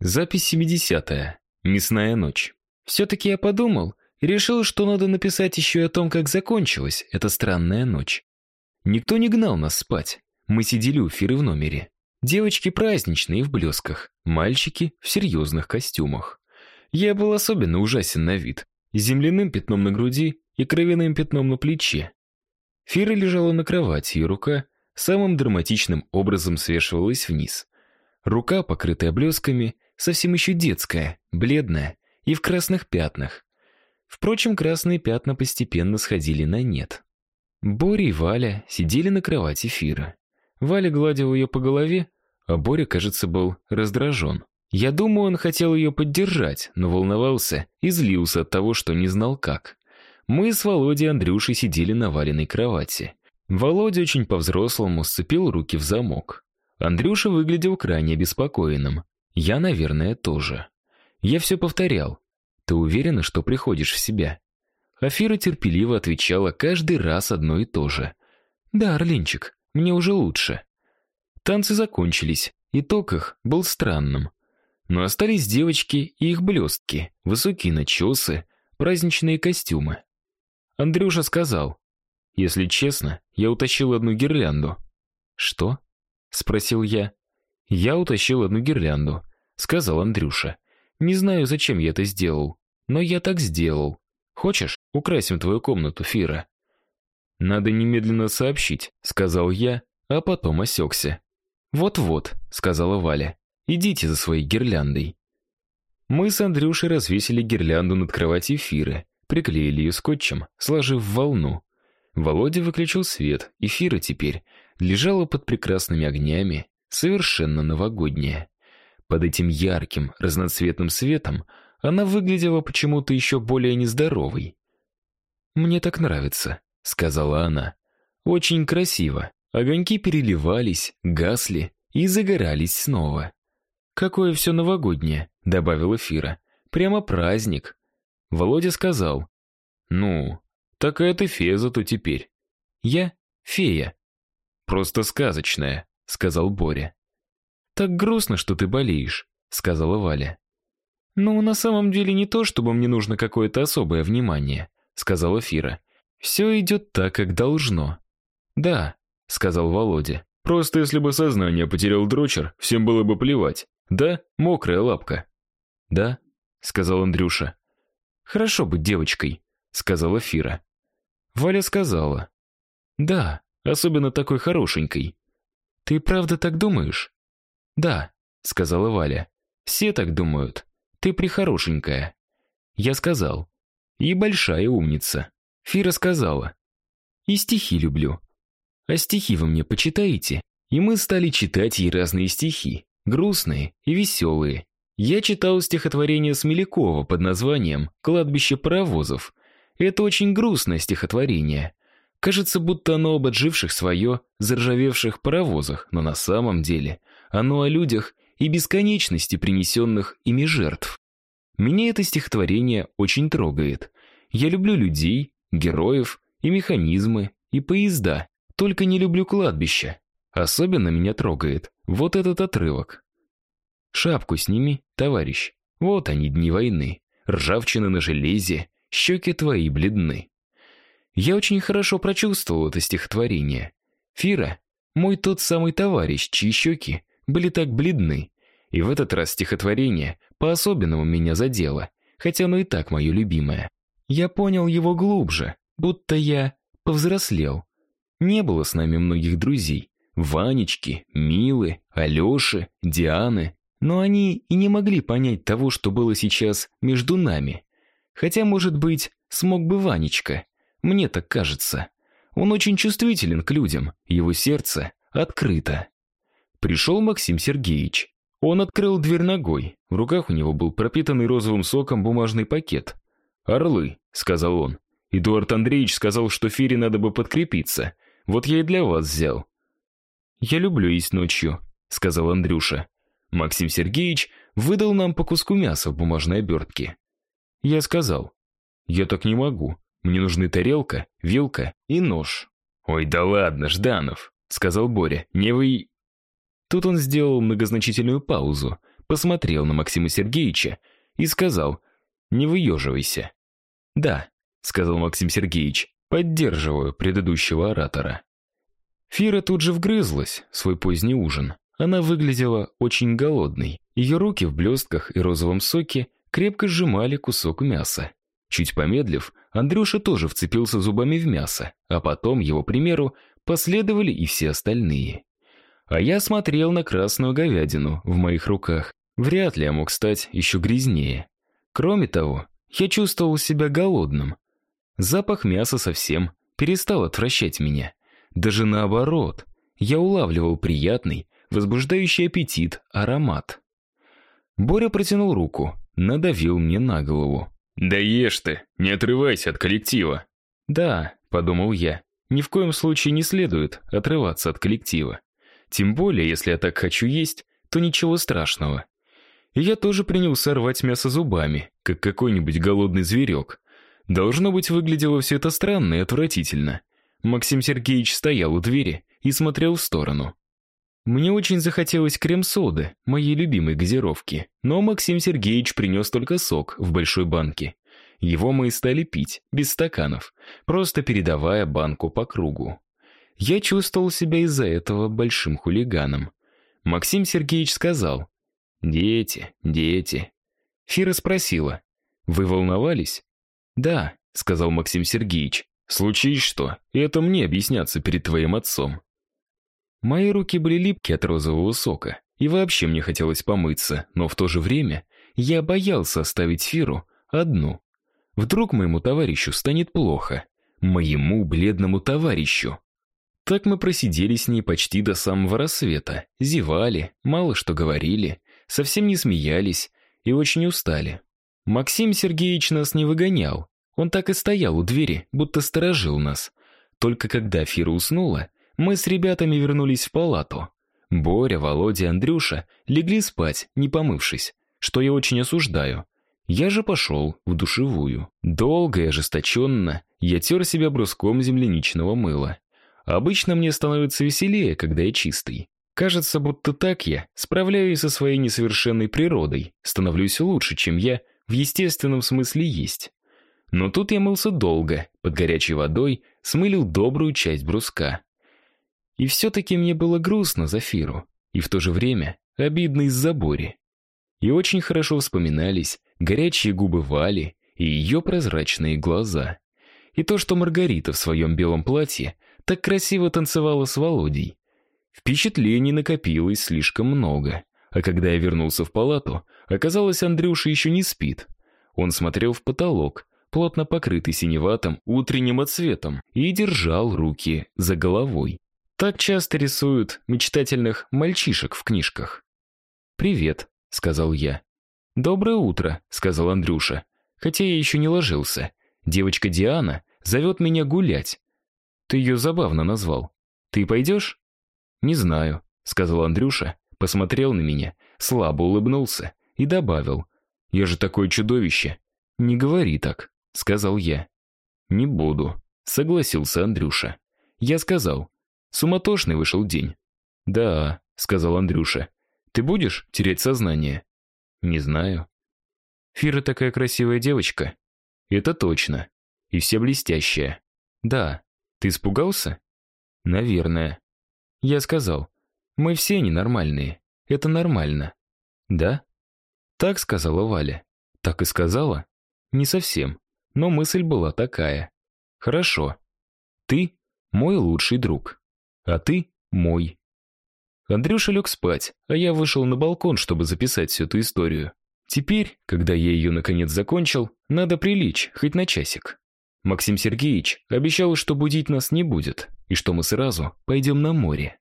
Запись 70 -я. Мясная ночь. Все-таки я подумал и решил, что надо написать еще и о том, как закончилась эта странная ночь. Никто не гнал нас спать. Мы сидели у Фиры в номере. Девочки праздничные в блесках, мальчики в серьезных костюмах. Я был особенно ужасен на вид, с земляным пятном на груди и кровяным пятном на плече. Фира лежала на кровати, и рука самым драматичным образом свешивалась вниз. Рука, покрытая блесками, совсем еще детская, бледная и в красных пятнах. Впрочем, красные пятна постепенно сходили на нет. Боря и Валя сидели на кровати Фира. Валя гладила ее по голове, а Боря, кажется, был раздражен. Я думаю, он хотел ее поддержать, но волновался и злился от того, что не знал как. Мы с Володей и Андрюшей сидели на Валиной кровати. Володя очень по-взрослому сцепил руки в замок. Андрюша выглядел крайне обеспокоенным. Я, наверное, тоже. Я все повторял. Ты уверена, что приходишь в себя? Афира терпеливо отвечала каждый раз одно и то же. Да, Орлинчик, мне уже лучше. Танцы закончились. Итог их был странным. Но остались девочки и их блестки, высокие начесы, праздничные костюмы. Андрюша сказал: "Если честно, я утащил одну гирлянду". "Что?" спросил я. "Я утащил одну гирлянду сказал Андрюша. Не знаю, зачем я это сделал, но я так сделал. Хочешь, украсим твою комнату, Фира? Надо немедленно сообщить, сказал я, а потом осекся. Вот-вот, сказала Валя. Идите за своей гирляндой. Мы с Андрюшей развесили гирлянду над кроватью Фиры, приклеили ее скотчем, сложив в волну. Володя выключил свет, и Фира теперь лежала под прекрасными огнями, совершенно новогодняя. Под этим ярким, разноцветным светом она выглядела почему-то еще более нездоровой. Мне так нравится, сказала она. Очень красиво. Огоньки переливались, гасли и загорались снова. Какое все новогоднее, добавила Фира. Прямо праздник. Володя сказал: "Ну, такая ты фея зато теперь". "Я фея". "Просто сказочная", сказал Боря. Так грустно, что ты болеешь, сказала Валя. Ну, на самом деле не то, чтобы мне нужно какое-то особое внимание, сказала Фира. «Все идет так, как должно. Да, сказал Володя. Просто если бы сознание потерял дрочер, всем было бы плевать. Да, мокрая лапка. Да, сказал Андрюша. Хорошо быть девочкой, сказала Фира. Валя сказала: "Да, особенно такой хорошенькой". Ты правда так думаешь? Да, сказала Валя. Все так думают. Ты прихорошенькая. Я сказал: "И большая умница". Фира сказала: "И стихи люблю". А стихи вы мне почитаете? И мы стали читать ей разные стихи, грустные и веселые. Я читал стихотворение Смелякова под названием Кладбище паровозов. Это очень грустное стихотворение. Кажется, будто оно об отживших свое, заржавевших паровозах, но на самом деле оно о людях и бесконечности принесенных ими жертв. Меня это стихотворение очень трогает. Я люблю людей, героев и механизмы, и поезда, только не люблю кладбища. Особенно меня трогает вот этот отрывок. Шапку сними, товарищ. Вот они дни войны. Ржавчина на железе, щеки твои бледны. Я очень хорошо прочувствовал это стихотворение. Фира мой тот самый товарищ, чьи щеки были так бледны. И в этот раз стихотворение по-особенному меня задело, хотя оно и так мое любимое. Я понял его глубже, будто я повзрослел. Не было с нами многих друзей. Ванечки, Милы, Алёши, Дианы. Но они и не могли понять того, что было сейчас между нами. Хотя, может быть, смог бы Ванечка. Мне так кажется. Он очень чувствителен к людям, его сердце открыто. Пришел Максим Сергеевич. Он открыл дверь ногой. В руках у него был пропитанный розовым соком бумажный пакет. "Орлы", сказал он. "Эдуард Андреевич сказал, что Фире надо бы подкрепиться. Вот я и для вас взял". "Я люблю есть ночью", сказал Андрюша. Максим Сергеевич выдал нам по куску мяса в бумажной обертке. Я сказал: "Я так не могу. Мне нужны тарелка, вилка и нож". "Ой, да ладно, Жданов", сказал Боря. "Не вы Тут он сделал многозначительную паузу, посмотрел на Максима Сергеевича и сказал: "Не выеживайся». "Да", сказал Максим Сергеевич. "Поддерживаю предыдущего оратора". Фира тут же вгрызлась в свой поздний ужин. Она выглядела очень голодной. Ее руки в блестках и розовом соке крепко сжимали кусок мяса. Чуть помедлив, Андрюша тоже вцепился зубами в мясо, а потом, его примеру, последовали и все остальные. А я смотрел на красную говядину в моих руках. Вряд ли я мог стать еще грязнее. Кроме того, я чувствовал себя голодным. Запах мяса совсем перестал отвращать меня. Даже наоборот, я улавливал приятный, возбуждающий аппетит аромат. Боря протянул руку, надавил мне на голову. Да ешь ты, не отрывайся от коллектива. Да, подумал я. Ни в коем случае не следует отрываться от коллектива. Тем более, если я так хочу есть, то ничего страшного. И я тоже принялся рвать мясо зубами, как какой-нибудь голодный зверек. Должно быть, выглядело все это странно и отвратительно. Максим Сергеевич стоял у двери и смотрел в сторону. Мне очень захотелось крем-соды, моей любимой газировки, но Максим Сергеевич принес только сок в большой банке. Его мы и стали пить, без стаканов, просто передавая банку по кругу. Я чувствовал себя из-за этого большим хулиганом. Максим Сергеевич сказал: "Дети, дети". Фира спросила: "Вы волновались?" "Да", сказал Максим Сергеевич. "Случись что, это мне объясняться перед твоим отцом". Мои руки были липкие от розового сока, и вообще мне хотелось помыться, но в то же время я боялся оставить Фиру одну. Вдруг моему товарищу станет плохо, моему бледному товарищу. Так мы просидели с ней почти до самого рассвета, зевали, мало что говорили, совсем не смеялись и очень устали. Максим Сергеевич нас не выгонял. Он так и стоял у двери, будто сторожил нас. Только когда Фира уснула, мы с ребятами вернулись в палату. Боря, Володя, Андрюша легли спать, не помывшись, что я очень осуждаю. Я же пошел в душевую. Долго и ожесточенно я тер себя бруском земляничного мыла. Обычно мне становится веселее, когда я чистый. Кажется, будто так я справляюсь со своей несовершенной природой, становлюсь лучше, чем я в естественном смысле есть. Но тут я мылся долго, под горячей водой, смылил добрую часть бруска. И все-таки мне было грустно за Фиру, и в то же время обидно из-за Бори. И очень хорошо вспоминались горячие губы Вали и ее прозрачные глаза. И то, что Маргарита в своем белом платье так красиво танцевала с Володей. Впечатлений накопилось слишком много. А когда я вернулся в палату, оказалось, Андрюша еще не спит. Он смотрел в потолок, плотно покрытый синеватым утренним отсветом, и держал руки за головой. Так часто рисуют мечтательных мальчишек в книжках. «Привет», — сказал я. «Доброе утро», — сказал Андрюша. Хотя я еще не ложился. Девочка Диана зовет меня гулять. Ты ее забавно назвал. Ты пойдешь?» «Не знаю», — сказал Андрюша, посмотрел на меня, слабо улыбнулся и добавил. «Я же такое чудовище». «Не говори так», — сказал я. «Не буду», — согласился Андрюша. Я сказал. Суматошный вышел день. Да, сказал Андрюша. Ты будешь терять сознание? Не знаю. Фира такая красивая девочка. Это точно. И все блестящая. Да. Ты испугался? Наверное. Я сказал: "Мы все ненормальные. Это нормально". Да? Так сказала Валя. Так и сказала? Не совсем, но мысль была такая. Хорошо. Ты мой лучший друг а ты мой. Андрюша лег спать, а я вышел на балкон, чтобы записать всю эту историю. Теперь, когда я ее наконец закончил, надо прилечь хоть на часик. Максим Сергеевич обещал, что будить нас не будет, и что мы сразу пойдем на море.